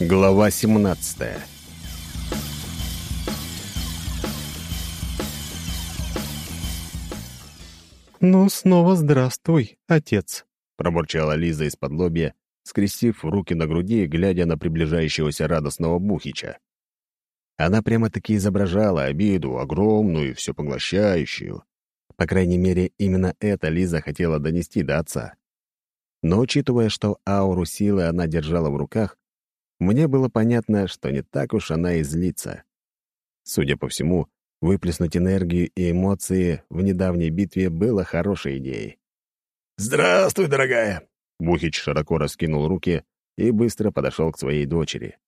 Глава 17 «Ну, снова здравствуй, отец», — пробурчала Лиза из-под лобья, скрестив руки на груди, глядя на приближающегося радостного Бухича. Она прямо-таки изображала обиду, огромную, все поглощающую. По крайней мере, именно это Лиза хотела донести до отца. Но учитывая, что ауру силы она держала в руках, мне было понятно, что не так уж она и злится. Судя по всему, выплеснуть энергию и эмоции в недавней битве было хорошей идеей. «Здравствуй, дорогая!» Бухич широко раскинул руки и быстро подошел к своей дочери.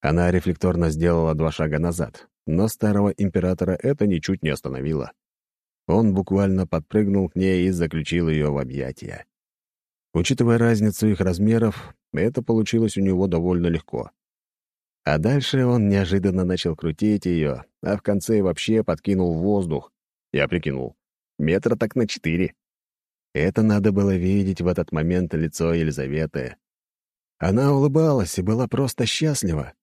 Она рефлекторно сделала два шага назад, но старого императора это ничуть не остановило. Он буквально подпрыгнул к ней и заключил ее в объятия. Учитывая разницу их размеров, это получилось у него довольно легко. А дальше он неожиданно начал крутить ее, а в конце вообще подкинул в воздух. Я прикинул. Метра так на четыре. Это надо было видеть в этот момент лицо Елизаветы. Она улыбалась и была просто счастлива.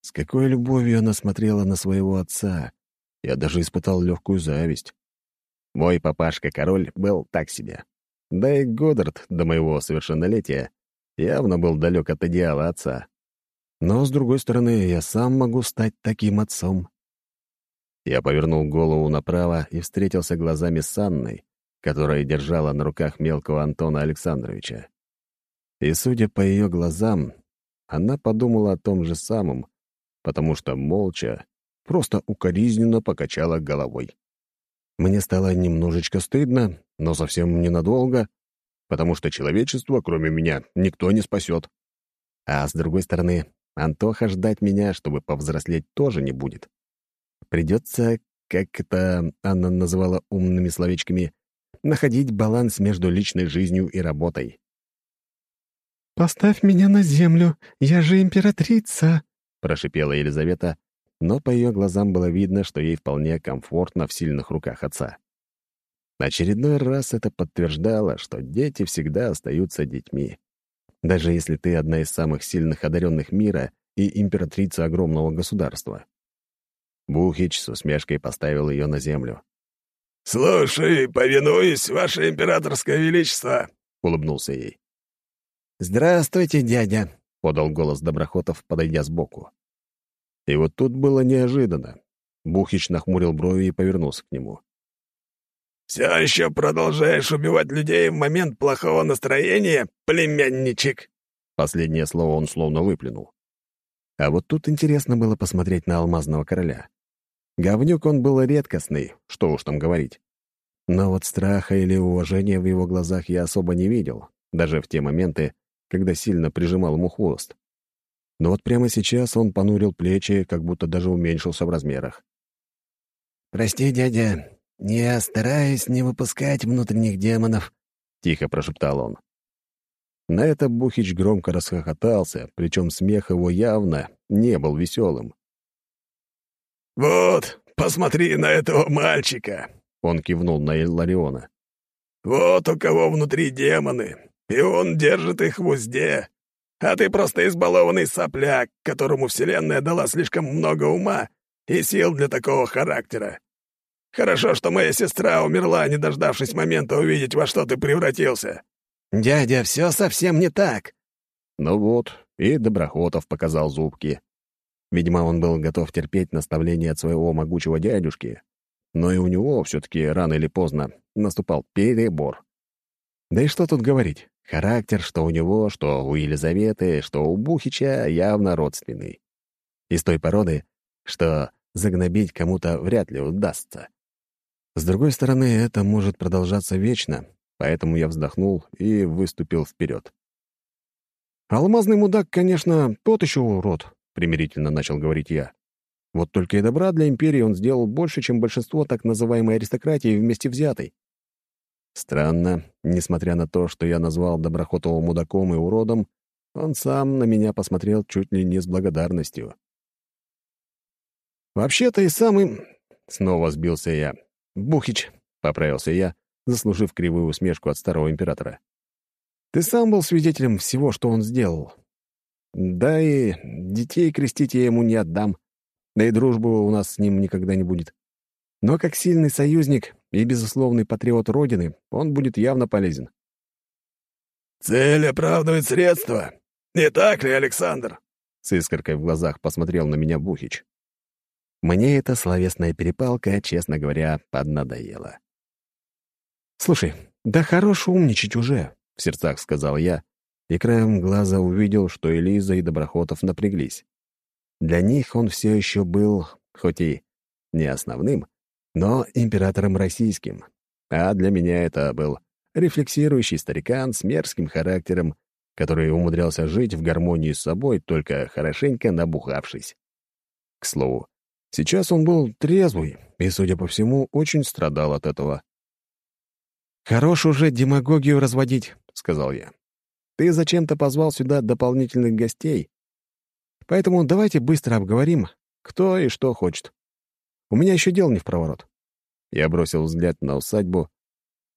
С какой любовью она смотрела на своего отца. Я даже испытал легкую зависть. Мой папашка-король был так себе. Да и Годдард до моего совершеннолетия явно был далек от идеала отца. Но, с другой стороны, я сам могу стать таким отцом. Я повернул голову направо и встретился глазами с Анной, которая держала на руках мелкого Антона Александровича. И, судя по ее глазам, она подумала о том же самом, потому что молча, просто укоризненно покачала головой. Мне стало немножечко стыдно, но совсем ненадолго, потому что человечество, кроме меня, никто не спасет. А с другой стороны, Антоха ждать меня, чтобы повзрослеть, тоже не будет. Придется, как это Анна называла умными словечками, находить баланс между личной жизнью и работой. «Поставь меня на землю, я же императрица», — прошипела Елизавета, но по ее глазам было видно, что ей вполне комфортно в сильных руках отца. Очередной раз это подтверждало, что дети всегда остаются детьми. Даже если ты одна из самых сильных одаренных мира и императрица огромного государства. Бухич с усмешкой поставил ее на землю. «Слушай, повинуюсь, ваше императорское величество!» — улыбнулся ей. «Здравствуйте, дядя!» — подал голос Доброхотов, подойдя сбоку. И вот тут было неожиданно. Бухич нахмурил брови и повернулся к нему. «Все еще продолжаешь убивать людей в момент плохого настроения, племянничек?» Последнее слово он словно выплюнул. А вот тут интересно было посмотреть на алмазного короля. Говнюк он был редкостный, что уж там говорить. Но вот страха или уважения в его глазах я особо не видел, даже в те моменты, когда сильно прижимал ему хвост. Но вот прямо сейчас он понурил плечи, как будто даже уменьшился в размерах. «Прости, дядя, я стараюсь не выпускать внутренних демонов», — тихо прошептал он. На это Бухич громко расхохотался, причем смех его явно не был веселым. «Вот, посмотри на этого мальчика!» — он кивнул на Иллариона. «Вот у кого внутри демоны, и он держит их в узде. А ты просто избалованный сопляк, которому Вселенная дала слишком много ума и сил для такого характера. Хорошо, что моя сестра умерла, не дождавшись момента увидеть, во что ты превратился». «Дядя, все совсем не так». Ну вот, и Доброхотов показал зубки. Видимо, он был готов терпеть наставления от своего могучего дядюшки, но и у него все-таки рано или поздно наступал перебор. Да и что тут говорить? Характер, что у него, что у Елизаветы, что у Бухича, явно родственный. Из той породы, что загнобить кому-то вряд ли удастся. С другой стороны, это может продолжаться вечно, поэтому я вздохнул и выступил вперед. «Алмазный мудак, конечно, тот еще урод», — примирительно начал говорить я. «Вот только и добра для империи он сделал больше, чем большинство так называемой аристократии вместе взятой. Странно, несмотря на то, что я назвал Доброхотова мудаком и уродом, он сам на меня посмотрел чуть ли не с благодарностью. «Вообще-то и самый...» — снова сбился я. «Бухич», — поправился я, заслужив кривую усмешку от старого императора. «Ты сам был свидетелем всего, что он сделал. Да и детей крестить я ему не отдам. Да и дружбы у нас с ним никогда не будет. Но как сильный союзник и безусловный патриот Родины, он будет явно полезен. «Цель оправдывает средства. Не так ли, Александр?» С искоркой в глазах посмотрел на меня Бухич. Мне эта словесная перепалка, честно говоря, поднадоела. «Слушай, да хорош умничать уже», — в сердцах сказал я, и краем глаза увидел, что Элиза и Доброхотов напряглись. Для них он все еще был, хоть и не основным, но императором российским, а для меня это был рефлексирующий старикан с мерзким характером, который умудрялся жить в гармонии с собой, только хорошенько набухавшись. К слову, сейчас он был трезвый и, судя по всему, очень страдал от этого. «Хорош уже демагогию разводить», — сказал я. «Ты зачем-то позвал сюда дополнительных гостей, поэтому давайте быстро обговорим, кто и что хочет. У меня еще дел не в проворот». Я бросил взгляд на усадьбу,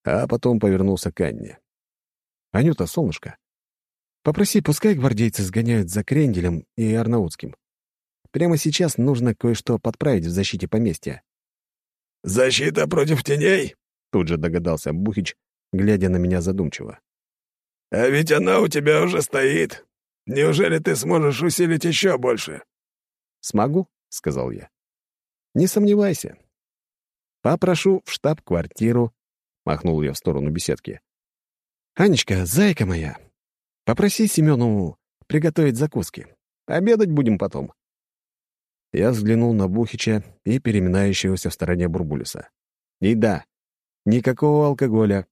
а потом повернулся к Анне. «Анюта, солнышко, попроси, пускай гвардейцы сгоняют за Кренделем и Арнаутским. Прямо сейчас нужно кое-что подправить в защите поместья». «Защита против теней?» — тут же догадался Бухич, глядя на меня задумчиво. «А ведь она у тебя уже стоит. Неужели ты сможешь усилить еще больше?» «Смогу», — сказал я. «Не сомневайся. Попрошу в штаб-квартиру, — махнул я в сторону беседки. «Анечка, зайка моя, попроси Семенову приготовить закуски. Обедать будем потом». Я взглянул на Бухича и переминающегося в стороне Бурбулиса. И да, никакого алкоголя.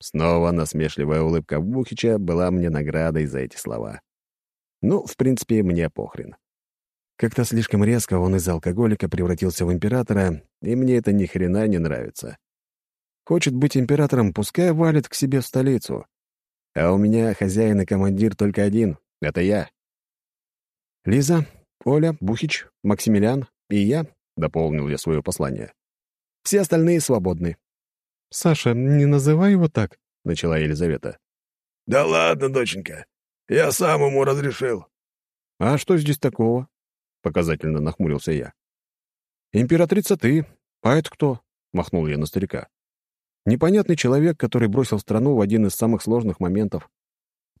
Снова насмешливая улыбка Бухича была мне наградой за эти слова. Ну, в принципе, мне похрен. Как-то слишком резко он из алкоголика превратился в императора, и мне это ни хрена не нравится. Хочет быть императором, пускай валит к себе в столицу. А у меня хозяин и командир только один — это я. Лиза, Оля, Бухич, Максимилиан и я, — дополнил я свое послание. Все остальные свободны. «Саша, не называй его так», — начала Елизавета. «Да ладно, доченька, я сам ему разрешил». «А что здесь такого?» — показательно нахмурился я. «Императрица ты, а это кто?» — махнул я на старика. Непонятный человек, который бросил страну в один из самых сложных моментов,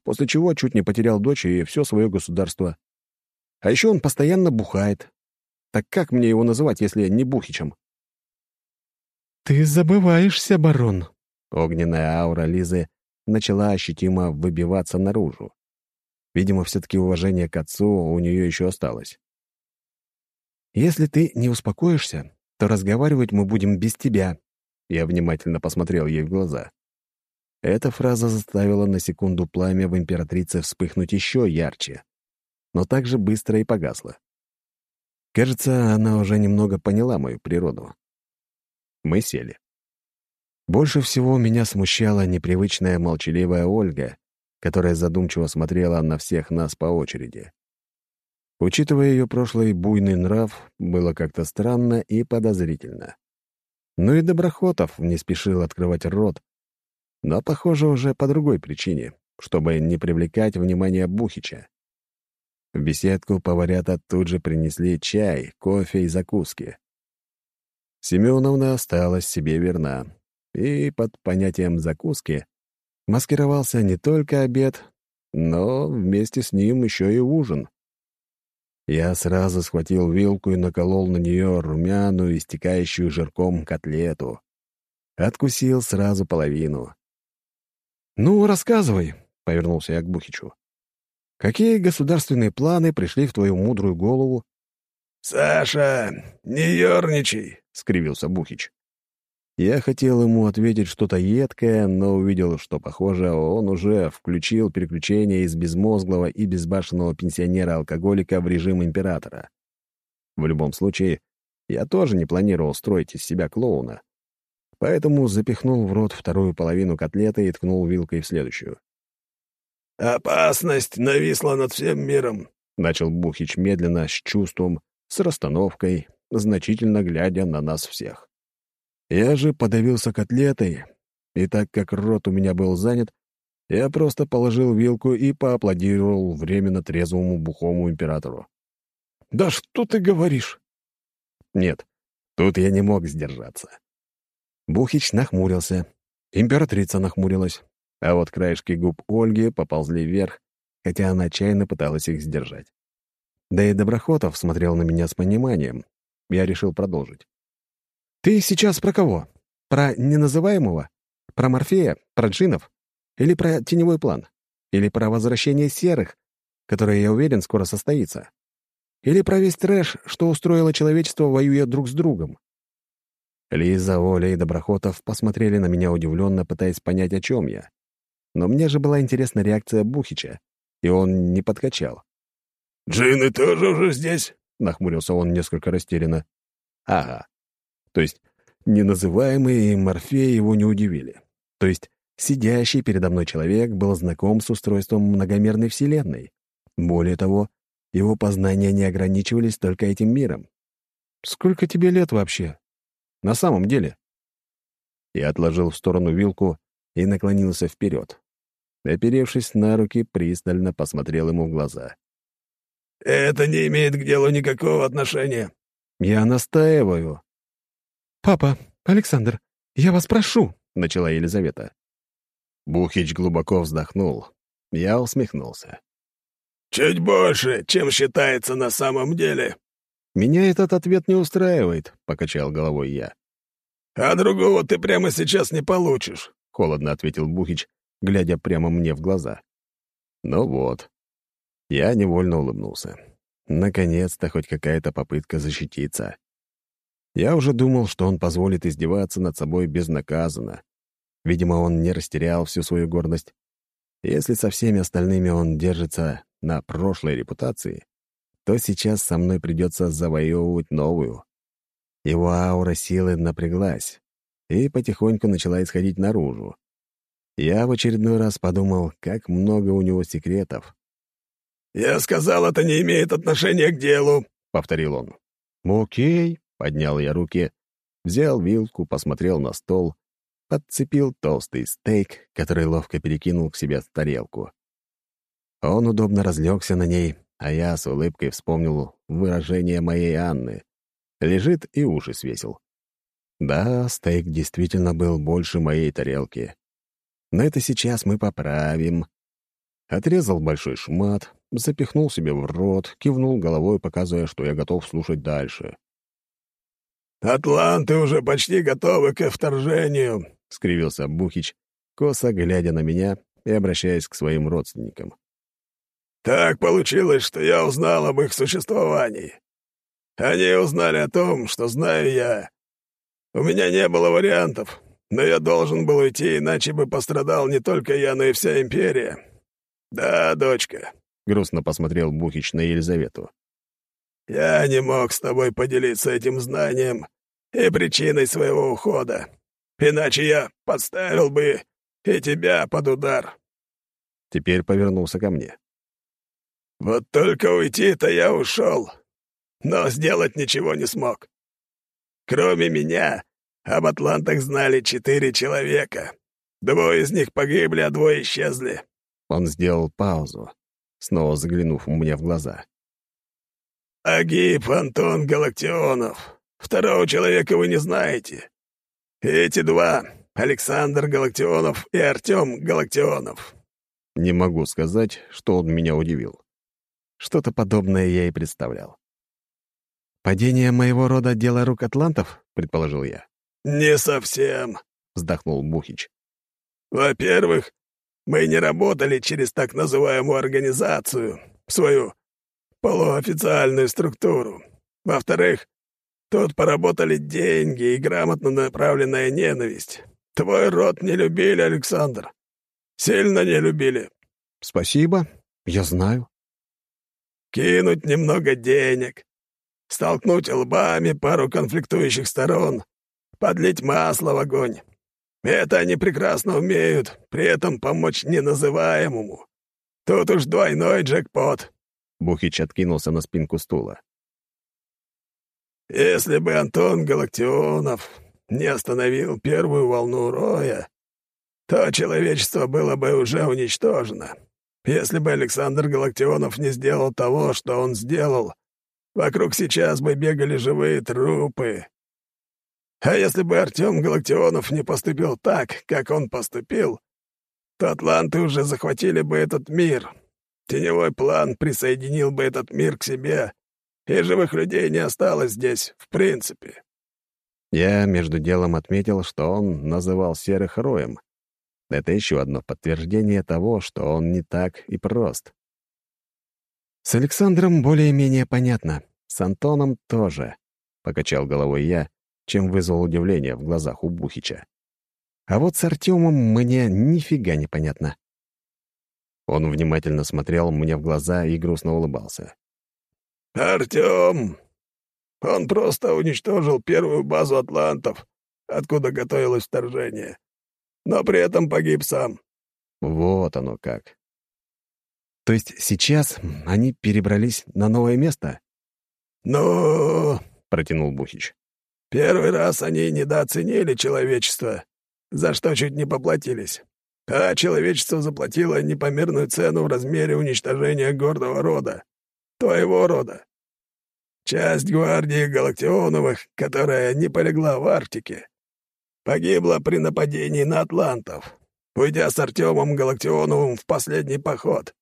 после чего чуть не потерял дочь и все свое государство. А еще он постоянно бухает. Так как мне его называть, если не Бухичем? «Ты забываешься, барон!» Огненная аура Лизы начала ощутимо выбиваться наружу. Видимо, все-таки уважение к отцу у нее еще осталось. «Если ты не успокоишься, то разговаривать мы будем без тебя», я внимательно посмотрел ей в глаза. Эта фраза заставила на секунду пламя в императрице вспыхнуть еще ярче, но также быстро и погасло. Кажется, она уже немного поняла мою природу. Мы сели. Больше всего меня смущала непривычная молчаливая Ольга, которая задумчиво смотрела на всех нас по очереди. Учитывая ее прошлый буйный нрав, было как-то странно и подозрительно. Ну и Доброхотов не спешил открывать рот, но, похоже, уже по другой причине, чтобы не привлекать внимание Бухича. В беседку поварята тут же принесли чай, кофе и закуски. Семеновна осталась себе верна, и под понятием «закуски» маскировался не только обед, но вместе с ним еще и ужин. Я сразу схватил вилку и наколол на нее румяную, истекающую жирком котлету. Откусил сразу половину. «Ну, рассказывай», — повернулся я к Бухичу. «Какие государственные планы пришли в твою мудрую голову?» «Саша, не ерничай», — скривился Бухич. Я хотел ему ответить что-то едкое, но увидел, что, похоже, он уже включил переключение из безмозглого и безбашенного пенсионера-алкоголика в режим императора. В любом случае, я тоже не планировал строить из себя клоуна, поэтому запихнул в рот вторую половину котлеты и ткнул вилкой в следующую. «Опасность нависла над всем миром», — начал Бухич медленно, с чувством, с расстановкой, значительно глядя на нас всех. Я же подавился котлетой, и так как рот у меня был занят, Я просто положил вилку и поаплодировал временно трезвому бухому императору. «Да что ты говоришь?» Нет, тут я не мог сдержаться. Бухич нахмурился, императрица нахмурилась, а вот краешки губ Ольги поползли вверх, хотя она отчаянно пыталась их сдержать. Да и Доброхотов смотрел на меня с пониманием. Я решил продолжить. «Ты сейчас про кого? Про неназываемого? Про Морфея? Про джинов? Или про теневой план? Или про возвращение серых, которое, я уверен, скоро состоится? Или про весь трэш, что устроило человечество, воюя друг с другом?» Лиза, Оля и Доброхотов посмотрели на меня удивленно, пытаясь понять, о чем я. Но мне же была интересна реакция Бухича, и он не подкачал. «Джины тоже уже здесь?» — нахмурился он несколько растерянно. «Ага. То есть неназываемые и его не удивили. То есть сидящий передо мной человек был знаком с устройством многомерной Вселенной. Более того, его познания не ограничивались только этим миром. «Сколько тебе лет вообще? На самом деле?» Я отложил в сторону вилку и наклонился вперед. Оперевшись на руки, пристально посмотрел ему в глаза. «Это не имеет к делу никакого отношения». «Я настаиваю». «Папа, Александр, я вас прошу», — начала Елизавета. Бухич глубоко вздохнул. Я усмехнулся. «Чуть больше, чем считается на самом деле». «Меня этот ответ не устраивает», — покачал головой я. «А другого ты прямо сейчас не получишь», — холодно ответил Бухич, глядя прямо мне в глаза. «Ну вот». Я невольно улыбнулся. Наконец-то хоть какая-то попытка защититься. Я уже думал, что он позволит издеваться над собой безнаказанно. Видимо, он не растерял всю свою гордость. Если со всеми остальными он держится на прошлой репутации, то сейчас со мной придется завоевывать новую. Его аура силы напряглась и потихоньку начала исходить наружу. Я в очередной раз подумал, как много у него секретов. «Я сказал, это не имеет отношения к делу», — повторил он. «Окей», — поднял я руки, взял вилку, посмотрел на стол, подцепил толстый стейк, который ловко перекинул к себе в тарелку. Он удобно разлегся на ней, а я с улыбкой вспомнил выражение моей Анны. Лежит и уши свесил. Да, стейк действительно был больше моей тарелки. Но это сейчас мы поправим. Отрезал большой шмат, запихнул себе в рот, кивнул головой, показывая, что я готов слушать дальше. «Атланты уже почти готовы к вторжению», — скривился Бухич, косо глядя на меня и обращаясь к своим родственникам. «Так получилось, что я узнал об их существовании. Они узнали о том, что знаю я. У меня не было вариантов, но я должен был уйти, иначе бы пострадал не только я, но и вся империя. Да, дочка, — грустно посмотрел Бухич на Елизавету. «Я не мог с тобой поделиться этим знанием и причиной своего ухода. Иначе я подставил бы и тебя под удар». Теперь повернулся ко мне. «Вот только уйти-то я ушел, но сделать ничего не смог. Кроме меня, об атлантах знали четыре человека. Двое из них погибли, а двое исчезли». Он сделал паузу, снова заглянув мне в глаза. «Агип Антон Галактионов. Второго человека вы не знаете. Эти два — Александр Галактионов и Артем Галактионов». Не могу сказать, что он меня удивил. Что-то подобное я и представлял. «Падение моего рода — дело рук атлантов?» — предположил я. «Не совсем», — вздохнул Бухич. «Во-первых, мы не работали через так называемую организацию, свою полуофициальную структуру. Во-вторых, тут поработали деньги и грамотно направленная ненависть. Твой род не любили, Александр. Сильно не любили. Спасибо, я знаю. Кинуть немного денег, столкнуть лбами пару конфликтующих сторон, подлить масло в огонь. Это они прекрасно умеют, при этом помочь неназываемому. Тут уж двойной джекпот». Бухич откинулся на спинку стула. «Если бы Антон Галактионов не остановил первую волну роя, то человечество было бы уже уничтожено. Если бы Александр Галактионов не сделал того, что он сделал, вокруг сейчас бы бегали живые трупы. А если бы Артем Галактионов не поступил так, как он поступил, то атланты уже захватили бы этот мир. Теневой план присоединил бы этот мир к себе, и живых людей не осталось здесь, в принципе. Я между делом отметил, что он называл серых роем. Это еще одно подтверждение того, что он не так и прост. «С Александром более-менее понятно. С Антоном тоже», — покачал головой я, чем вызвал удивление в глазах у Бухича. «А вот с Артемом мне нифига не понятно». Он внимательно смотрел мне в глаза и грустно улыбался. «Артем! Он просто уничтожил первую базу атлантов, откуда готовилось вторжение но при этом погиб сам». Вот оно как. То есть сейчас они перебрались на новое место? «Ну...» — протянул Бухич. «Первый раз они недооценили человечество, за что чуть не поплатились. А человечество заплатило непомерную цену в размере уничтожения гордого рода, твоего рода. Часть гвардии Галактионовых, которая не полегла в Арктике, Погибла при нападении на атлантов, уйдя с Артемом Галактионовым в последний поход.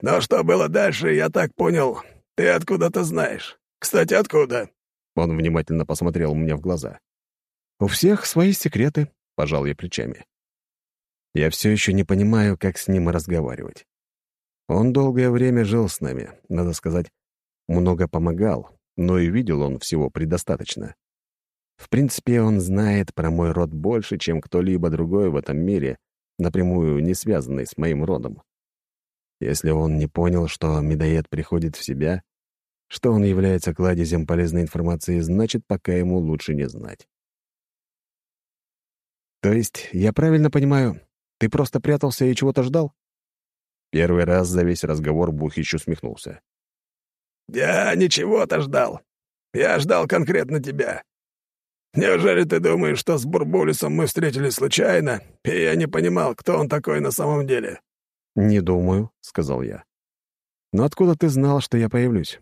Но что было дальше, я так понял, ты откуда-то знаешь. Кстати, откуда?» Он внимательно посмотрел мне в глаза. «У всех свои секреты», — пожал я плечами. Я все еще не понимаю, как с ним разговаривать. Он долгое время жил с нами, надо сказать, много помогал, но и видел он всего предостаточно. В принципе, он знает про мой род больше, чем кто-либо другой в этом мире, напрямую не связанный с моим родом. Если он не понял, что медоед приходит в себя, что он является кладезем полезной информации, значит, пока ему лучше не знать. То есть, я правильно понимаю, ты просто прятался и чего-то ждал? Первый раз за весь разговор Бухич усмехнулся. «Я ничего-то ждал. Я ждал конкретно тебя. Неужели ты думаешь, что с Бурбулисом мы встретились случайно, и я не понимал, кто он такой на самом деле?» «Не думаю», — сказал я. «Но откуда ты знал, что я появлюсь?»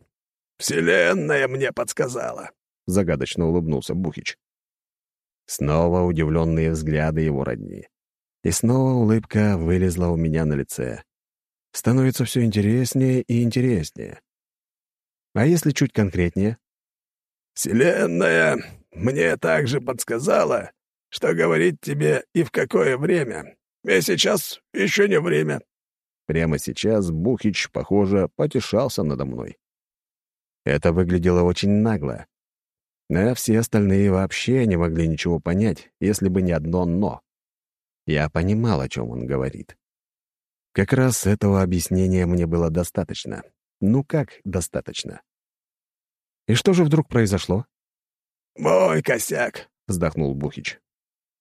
«Вселенная мне подсказала», — загадочно улыбнулся Бухич. Снова удивленные взгляды его родни. И снова улыбка вылезла у меня на лице. Становится все интереснее и интереснее. А если чуть конкретнее? «Вселенная мне также подсказала, что говорить тебе и в какое время. И сейчас еще не время». Прямо сейчас Бухич, похоже, потешался надо мной. Это выглядело очень нагло. А все остальные вообще не могли ничего понять, если бы не одно «но». Я понимал, о чем он говорит. Как раз этого объяснения мне было достаточно. Ну как достаточно? И что же вдруг произошло? «Мой косяк», — вздохнул Бухич.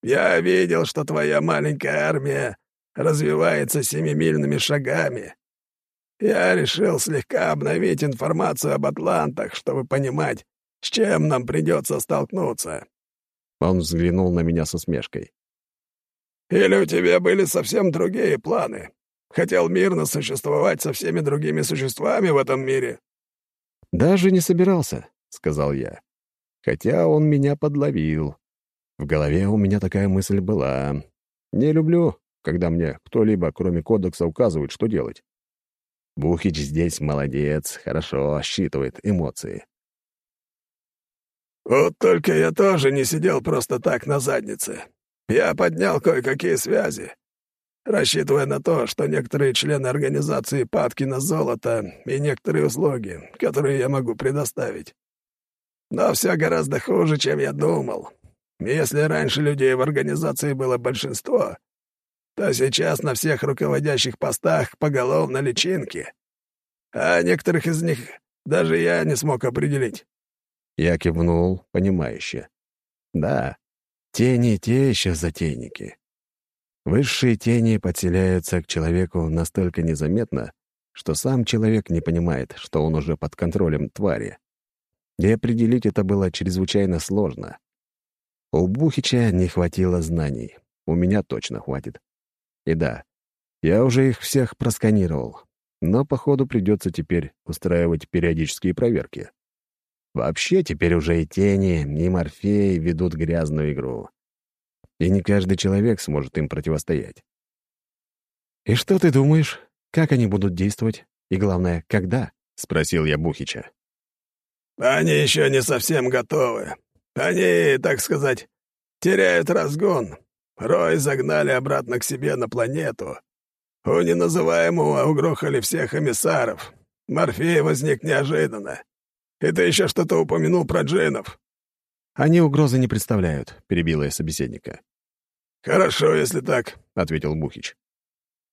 «Я видел, что твоя маленькая армия развивается семимильными шагами. Я решил слегка обновить информацию об атлантах, чтобы понимать, с чем нам придется столкнуться». Он взглянул на меня со смешкой. «Или у тебя были совсем другие планы? Хотел мирно существовать со всеми другими существами в этом мире?» «Даже не собирался», — сказал я хотя он меня подловил. В голове у меня такая мысль была. Не люблю, когда мне кто-либо, кроме кодекса, указывает, что делать. Бухич здесь молодец, хорошо считывает эмоции. «Вот только я тоже не сидел просто так на заднице. Я поднял кое-какие связи, рассчитывая на то, что некоторые члены организации падки на золото и некоторые услуги, которые я могу предоставить. Но все гораздо хуже, чем я думал. Если раньше людей в организации было большинство, то сейчас на всех руководящих постах поголовно личинки. А некоторых из них даже я не смог определить. Я кивнул, понимающе. Да, тени те еще затейники. Высшие тени подселяются к человеку настолько незаметно, что сам человек не понимает, что он уже под контролем твари и определить это было чрезвычайно сложно. У Бухича не хватило знаний. у меня точно хватит. И да, я уже их всех просканировал, но, походу, придется теперь устраивать периодические проверки. Вообще, теперь уже и тени, и морфеи ведут грязную игру. И не каждый человек сможет им противостоять. «И что ты думаешь? Как они будут действовать? И главное, когда?» — спросил я Бухича. «Они еще не совсем готовы. Они, так сказать, теряют разгон. Рой загнали обратно к себе на планету. У неназываемого угрохали всех эмиссаров. Морфей возник неожиданно. И ты еще что-то упомянул про джинов». «Они угрозы не представляют», — перебила я собеседника. «Хорошо, если так», — ответил Бухич.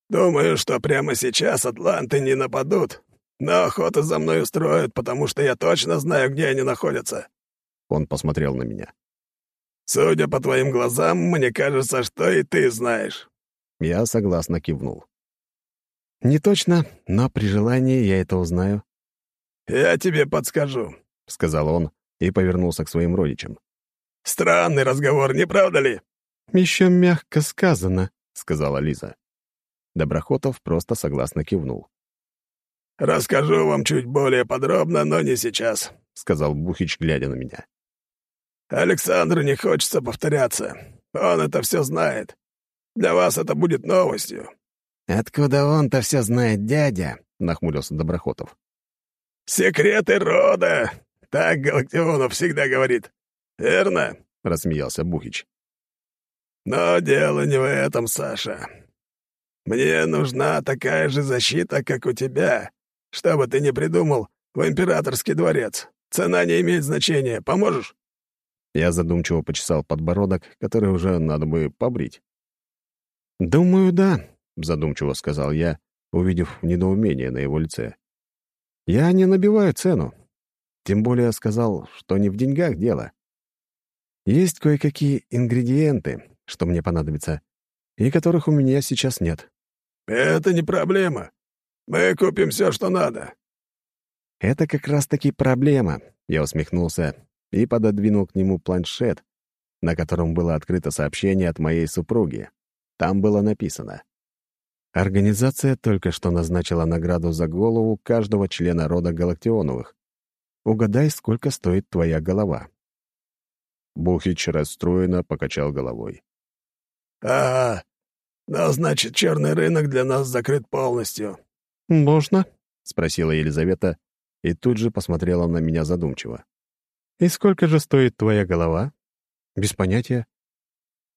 «Думаю, что прямо сейчас атланты не нападут, но охоту за мной устроят, потому что я точно знаю, где они находятся». Он посмотрел на меня. «Судя по твоим глазам, мне кажется, что и ты знаешь». Я согласно кивнул. «Не точно, но при желании я это узнаю». «Я тебе подскажу», — сказал он и повернулся к своим родичам. «Странный разговор, не правда ли?» «Еще мягко сказано», — сказала Лиза. Доброхотов просто согласно кивнул. «Расскажу вам чуть более подробно, но не сейчас», — сказал Бухич, глядя на меня. «Александру не хочется повторяться. Он это все знает. Для вас это будет новостью. «Откуда он-то все знает, дядя?» — нахмурился Доброхотов. «Секреты рода!» — так Галактионов всегда говорит. «Верно?» — рассмеялся Бухич. «Но дело не в этом, Саша. Мне нужна такая же защита, как у тебя. Что бы ты ни придумал, в императорский дворец. Цена не имеет значения. Поможешь?» Я задумчиво почесал подбородок, который уже надо бы побрить. «Думаю, да», — задумчиво сказал я, увидев недоумение на его лице. «Я не набиваю цену. Тем более сказал, что не в деньгах дело. Есть кое-какие ингредиенты, что мне понадобится, и которых у меня сейчас нет». «Это не проблема. Мы купим все, что надо». «Это как раз-таки проблема», — я усмехнулся и пододвинул к нему планшет, на котором было открыто сообщение от моей супруги. Там было написано Организация только что назначила награду за голову каждого члена рода Галактионовых. Угадай, сколько стоит твоя голова. Бухич расстроенно покачал головой. «А, ну, значит, черный рынок для нас закрыт полностью». «Можно?» — спросила Елизавета и тут же посмотрела на меня задумчиво. «И сколько же стоит твоя голова?» «Без понятия.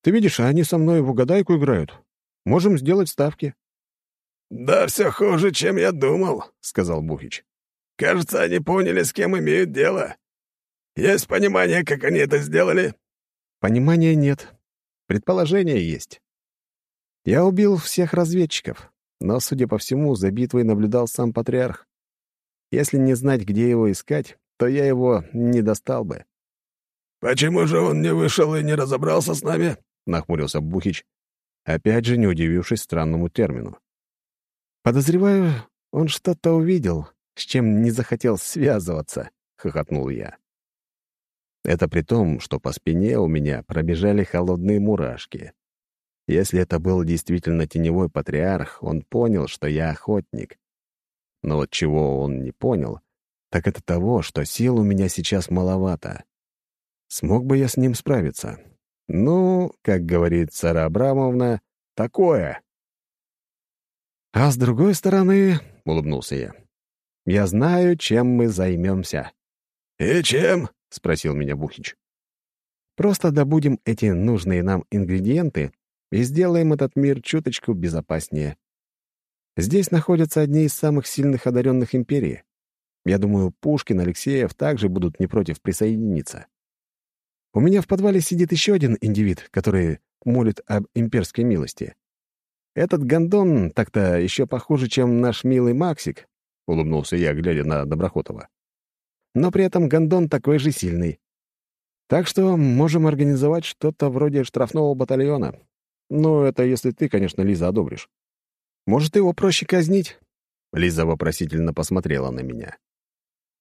Ты видишь, они со мной в угадайку играют. Можем сделать ставки». «Да все хуже, чем я думал», — сказал Бухич. «Кажется, они поняли, с кем имеют дело. Есть понимание, как они это сделали?» «Понимания нет. Предположение есть. Я убил всех разведчиков, но, судя по всему, за битвой наблюдал сам патриарх. Если не знать, где его искать, то я его не достал бы». «Почему же он не вышел и не разобрался с нами?» — нахмурился Бухич, опять же не удивившись странному термину. «Подозреваю, он что-то увидел, с чем не захотел связываться», — хохотнул я. Это при том, что по спине у меня пробежали холодные мурашки. Если это был действительно теневой патриарх, он понял, что я охотник. Но вот чего он не понял, так это того, что сил у меня сейчас маловато. Смог бы я с ним справиться? Ну, как говорит Сара Абрамовна, такое. «А с другой стороны, — улыбнулся я, — я знаю, чем мы займемся». «И чем?» — спросил меня Бухич. «Просто добудем эти нужные нам ингредиенты и сделаем этот мир чуточку безопаснее. Здесь находятся одни из самых сильных одаренных империи. Я думаю, Пушкин, Алексеев также будут не против присоединиться. У меня в подвале сидит еще один индивид, который молит об имперской милости. Этот гондон так-то еще похуже, чем наш милый Максик, — улыбнулся я, глядя на Доброхотова. Но при этом гондон такой же сильный. Так что можем организовать что-то вроде штрафного батальона. Ну, это если ты, конечно, Лиза, одобришь. Может, его проще казнить?» Лиза вопросительно посмотрела на меня.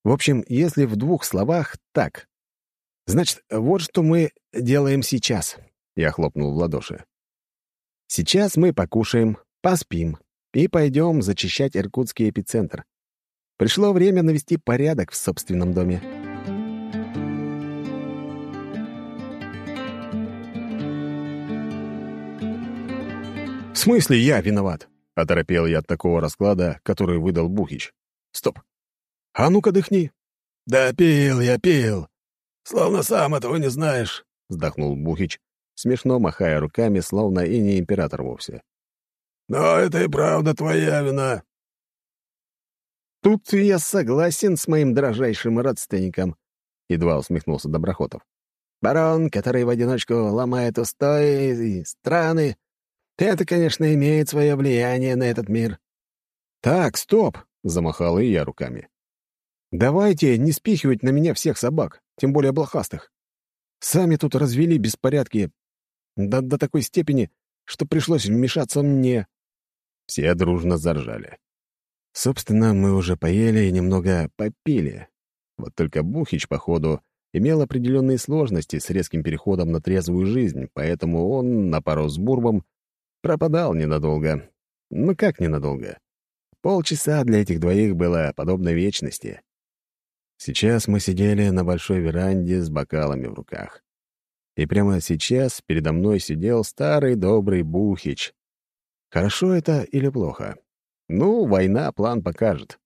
«В общем, если в двух словах, так. Значит, вот что мы делаем сейчас», — я хлопнул в ладоши. Сейчас мы покушаем, поспим и пойдем зачищать иркутский эпицентр. Пришло время навести порядок в собственном доме. «В смысле я виноват?» — оторопел я от такого расклада, который выдал Бухич. «Стоп! А ну-ка дыхни!» «Да пил я, пил! Словно сам этого не знаешь!» — вздохнул Бухич, смешно махая руками, словно и не император вовсе. «Но это и правда твоя вина!» «Тут я согласен с моим дрожайшим родственником», — едва усмехнулся Доброхотов. «Барон, который в одиночку ломает устои и страны, это, конечно, имеет свое влияние на этот мир». «Так, стоп!» — замахал и я руками. «Давайте не спихивать на меня всех собак, тем более блохастых. Сами тут развели беспорядки да до такой степени, что пришлось вмешаться мне». Все дружно заржали. Собственно, мы уже поели и немного попили. Вот только Бухич, походу, имел определенные сложности с резким переходом на трезвую жизнь, поэтому он, на пару с Бурбом, пропадал ненадолго. Ну как ненадолго? Полчаса для этих двоих было подобно вечности. Сейчас мы сидели на большой веранде с бокалами в руках. И прямо сейчас передо мной сидел старый добрый Бухич. Хорошо это или плохо? Ну, война план покажет.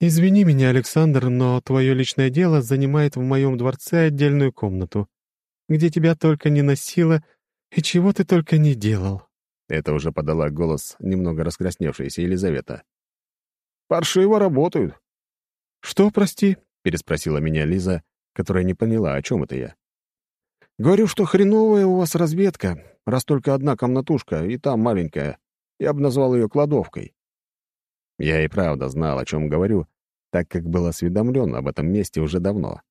«Извини меня, Александр, но твое личное дело занимает в моем дворце отдельную комнату, где тебя только не носило и чего ты только не делал». Это уже подала голос немного раскрасневшаяся Елизавета. «Паршиво работают». «Что, прости?» — переспросила меня Лиза, которая не поняла, о чем это я. «Говорю, что хреновая у вас разведка, раз только одна комнатушка, и там маленькая. Я бы назвал ее кладовкой». Я и правда знал, о чем говорю, так как был осведомлен об этом месте уже давно.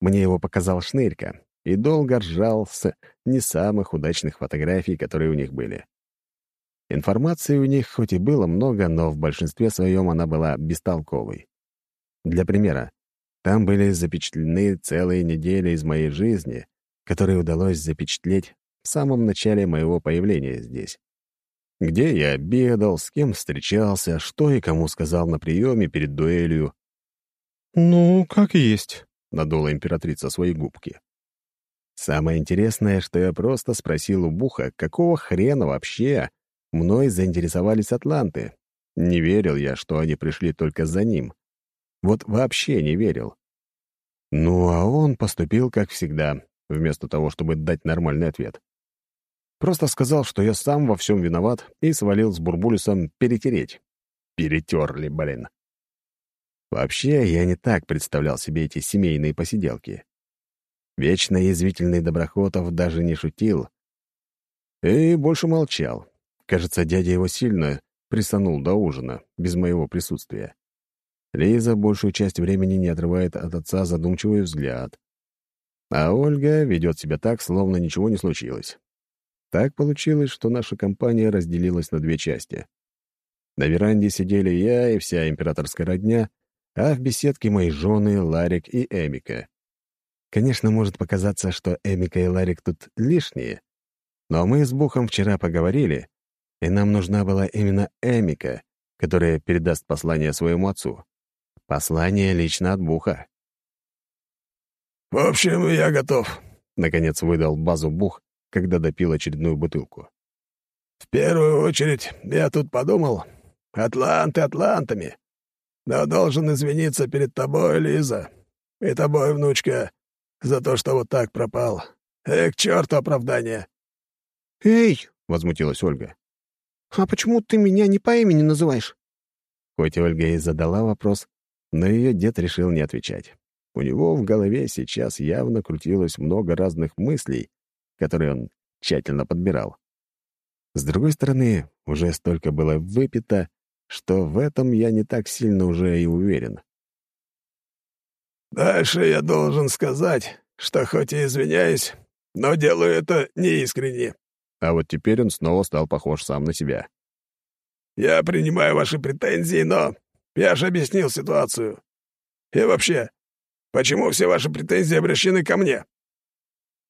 Мне его показал Шнырька, и долго ржал с не самых удачных фотографий, которые у них были. Информации у них хоть и было много, но в большинстве своем она была бестолковой. Для примера, там были запечатлены целые недели из моей жизни, которые удалось запечатлеть в самом начале моего появления здесь. Где я обедал, с кем встречался, что и кому сказал на приеме перед дуэлью. «Ну, как есть», — надула императрица свои губки. Самое интересное, что я просто спросил у Буха, какого хрена вообще мной заинтересовались атланты. Не верил я, что они пришли только за ним. Вот вообще не верил. Ну, а он поступил как всегда, вместо того, чтобы дать нормальный ответ. Просто сказал, что я сам во всем виноват, и свалил с Бурбулисом перетереть. Перетерли, блин. Вообще, я не так представлял себе эти семейные посиделки. Вечно язвительный Доброхотов даже не шутил. И больше молчал. Кажется, дядя его сильно присанул до ужина, без моего присутствия. Лиза большую часть времени не отрывает от отца задумчивый взгляд. А Ольга ведет себя так, словно ничего не случилось. Так получилось, что наша компания разделилась на две части. На веранде сидели я и вся императорская родня, а в беседке мои жены Ларик и Эмика. Конечно, может показаться, что Эмика и Ларик тут лишние, но мы с Бухом вчера поговорили, и нам нужна была именно Эмика, которая передаст послание своему отцу. Послание лично от Буха. «В общем, я готов», — наконец выдал базу Бух, когда допил очередную бутылку. «В первую очередь, я тут подумал, атланты атлантами, но должен извиниться перед тобой, Лиза, и тобой, внучка, за то, что вот так пропал. И к черту оправдание!» «Эй!» — возмутилась Ольга. «А почему ты меня не по имени называешь?» Хоть Ольга и задала вопрос, но ее дед решил не отвечать. У него в голове сейчас явно крутилось много разных мыслей, которые он тщательно подбирал. С другой стороны, уже столько было выпито, что в этом я не так сильно уже и уверен. «Дальше я должен сказать, что хоть и извиняюсь, но делаю это неискренне». А вот теперь он снова стал похож сам на себя. «Я принимаю ваши претензии, но я же объяснил ситуацию. И вообще, почему все ваши претензии обращены ко мне?»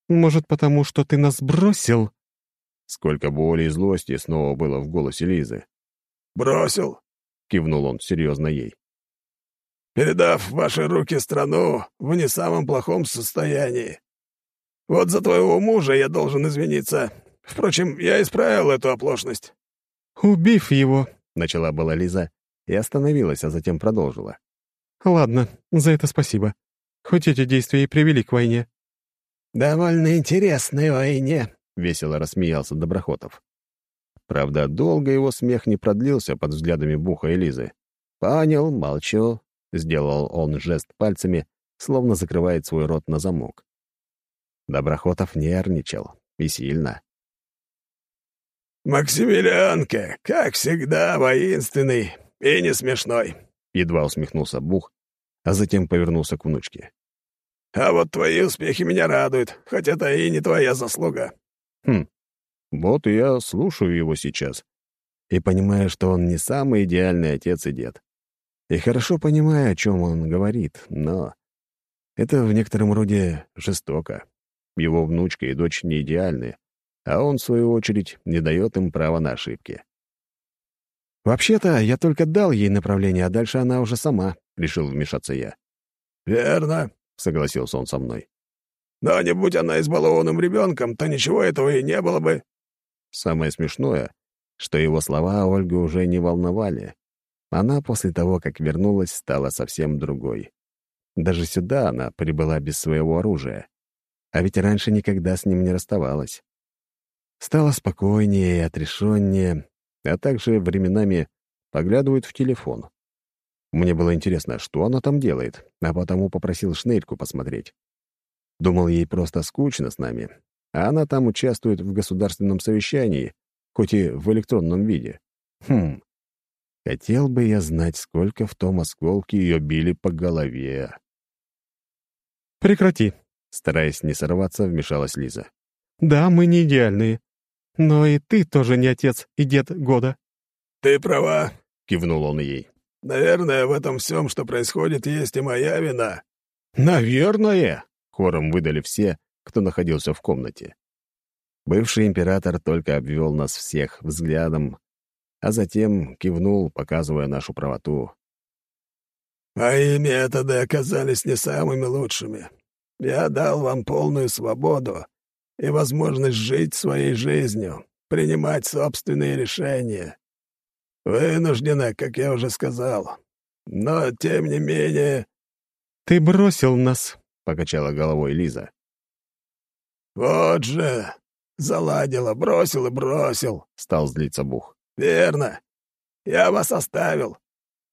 «Может, потому что ты нас бросил?» Сколько боли и злости снова было в голосе Лизы. «Бросил», — кивнул он серьезно ей. «Передав в ваши руки страну в не самом плохом состоянии. Вот за твоего мужа я должен извиниться. Впрочем, я исправил эту оплошность». «Убив его», — начала была Лиза и остановилась, а затем продолжила. «Ладно, за это спасибо. Хоть эти действия и привели к войне». «Довольно интересной войне», — весело рассмеялся Доброхотов. Правда, долго его смех не продлился под взглядами Буха и Лизы. «Понял, молчу», — сделал он жест пальцами, словно закрывает свой рот на замок. Доброхотов нервничал, и сильно. «Максимилианка, как всегда, воинственный и не смешной», — едва усмехнулся Бух, а затем повернулся к внучке. «А вот твои успехи меня радуют, хоть это и не твоя заслуга». «Хм, вот я слушаю его сейчас и понимаю, что он не самый идеальный отец и дед. И хорошо понимаю, о чем он говорит, но это в некотором роде жестоко. Его внучка и дочь не идеальны, а он, в свою очередь, не дает им права на ошибки. «Вообще-то, я только дал ей направление, а дальше она уже сама», — решил вмешаться я. «Верно», — согласился он со мной. «Но не будь она избалованным ребенком, то ничего этого и не было бы». Самое смешное, что его слова Ольгу уже не волновали. Она после того, как вернулась, стала совсем другой. Даже сюда она прибыла без своего оружия. А ведь раньше никогда с ним не расставалась. Стала спокойнее и отрешеннее, а также временами поглядывает в телефон. Мне было интересно, что она там делает, а потому попросил Шнельку посмотреть. Думал, ей просто скучно с нами, а она там участвует в государственном совещании, хоть и в электронном виде. Хм, хотел бы я знать, сколько в том осколке ее били по голове. «Прекрати», — стараясь не сорваться, вмешалась Лиза. «Да, мы не идеальные. Но и ты тоже не отец и дед года». «Ты права», — кивнул он ей. «Наверное, в этом всем, что происходит, есть и моя вина». «Наверное», — хором выдали все, кто находился в комнате. Бывший император только обвел нас всех взглядом, а затем кивнул, показывая нашу правоту. «Мои методы оказались не самыми лучшими. Я дал вам полную свободу, и возможность жить своей жизнью, принимать собственные решения. Вынуждена, как я уже сказал. Но, тем не менее...» «Ты бросил нас», — покачала головой Лиза. «Вот же! Заладила, бросил и бросил», — стал злиться Бух. «Верно. Я вас оставил.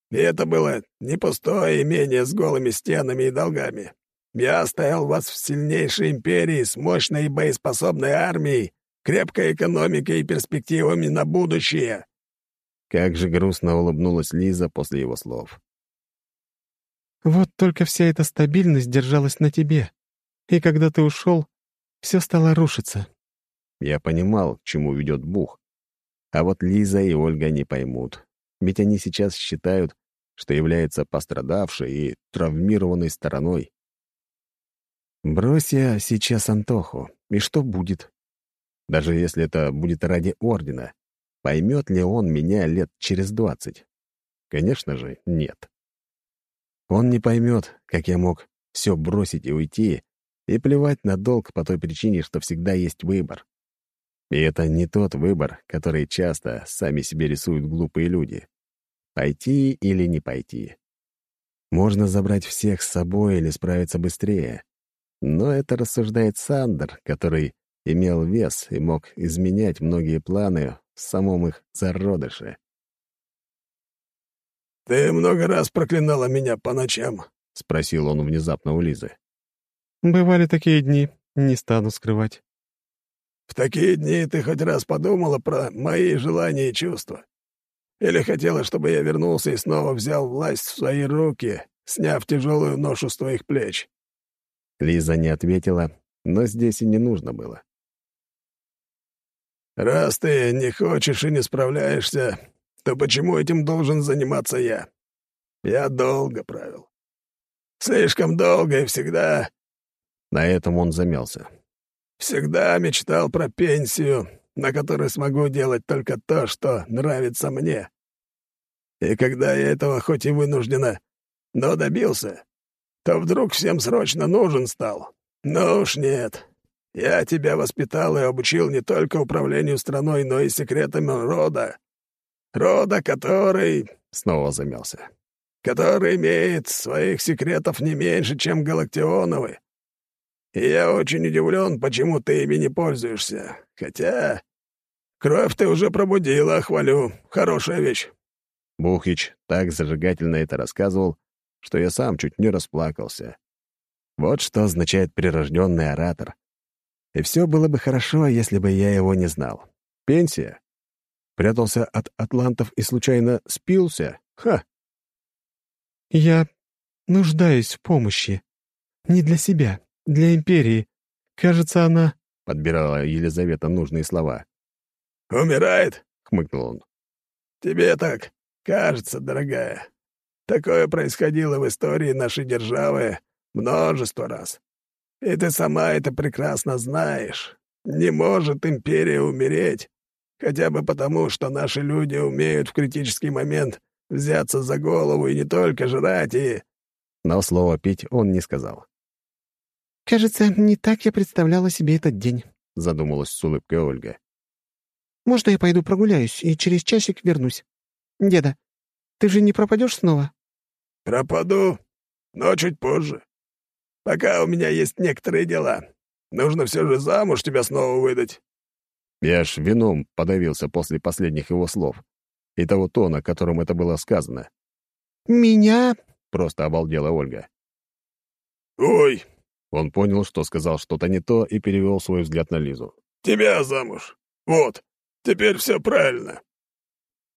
И это было не пустое имение с голыми стенами и долгами. Я оставил вас в сильнейшей империи с мощной и боеспособной армией, крепкой экономикой и перспективами на будущее». Как же грустно улыбнулась Лиза после его слов. «Вот только вся эта стабильность держалась на тебе. И когда ты ушел, все стало рушиться». Я понимал, к чему ведет Бух. А вот Лиза и Ольга не поймут. Ведь они сейчас считают, что являются пострадавшей и травмированной стороной. Брось я сейчас Антоху, и что будет? Даже если это будет ради Ордена, поймет ли он меня лет через двадцать? Конечно же, нет. Он не поймет, как я мог все бросить и уйти, и плевать на долг по той причине, что всегда есть выбор. И это не тот выбор, который часто сами себе рисуют глупые люди. Пойти или не пойти. Можно забрать всех с собой или справиться быстрее. Но это рассуждает Сандер, который имел вес и мог изменять многие планы в самом их зародыше. «Ты много раз проклинала меня по ночам?» — спросил он внезапно у Лизы. «Бывали такие дни, не стану скрывать». «В такие дни ты хоть раз подумала про мои желания и чувства? Или хотела, чтобы я вернулся и снова взял власть в свои руки, сняв тяжелую ношу с твоих плеч?» Лиза не ответила, но здесь и не нужно было. «Раз ты не хочешь и не справляешься, то почему этим должен заниматься я? Я долго правил. Слишком долго и всегда...» На этом он замялся. «Всегда мечтал про пенсию, на которой смогу делать только то, что нравится мне. И когда я этого хоть и вынужденно, но добился, то вдруг всем срочно нужен стал. Ну уж нет. Я тебя воспитал и обучил не только управлению страной, но и секретами рода. Рода, который...» — снова замялся. «Который имеет своих секретов не меньше, чем Галактионовы. И я очень удивлен, почему ты ими не пользуешься. Хотя кровь ты уже пробудила, хвалю. Хорошая вещь». Бухич так зажигательно это рассказывал, что я сам чуть не расплакался. Вот что означает прирожденный оратор. И все было бы хорошо, если бы я его не знал. Пенсия? Прятался от атлантов и случайно спился? Ха! «Я нуждаюсь в помощи. Не для себя, для империи. Кажется, она...» — подбирала Елизавета нужные слова. «Умирает?» — хмыкнул он. «Тебе так кажется, дорогая. Такое происходило в истории нашей державы множество раз. И ты сама это прекрасно знаешь. Не может империя умереть, хотя бы потому, что наши люди умеют в критический момент взяться за голову и не только жрать и...» Но слово «пить» он не сказал. «Кажется, не так я представляла себе этот день», — задумалась с улыбкой Ольга. «Можно я пойду прогуляюсь и через часик вернусь? Деда, ты же не пропадешь снова?» «Пропаду, но чуть позже. Пока у меня есть некоторые дела. Нужно все же замуж тебя снова выдать». Я аж вином подавился после последних его слов и того тона, которым это было сказано. «Меня?» — просто обалдела Ольга. «Ой!» Он понял, что сказал что-то не то, и перевел свой взгляд на Лизу. «Тебя замуж. Вот, теперь все правильно.